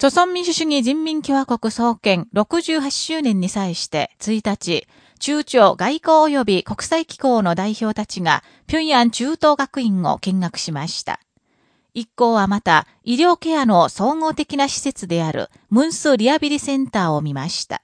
朝鮮民主主義人民共和国創建68周年に際して1日、中朝外交及び国際機構の代表たちが平壌中等学院を見学しました。一行はまた医療ケアの総合的な施設であるムンスリアビリセンターを見ました。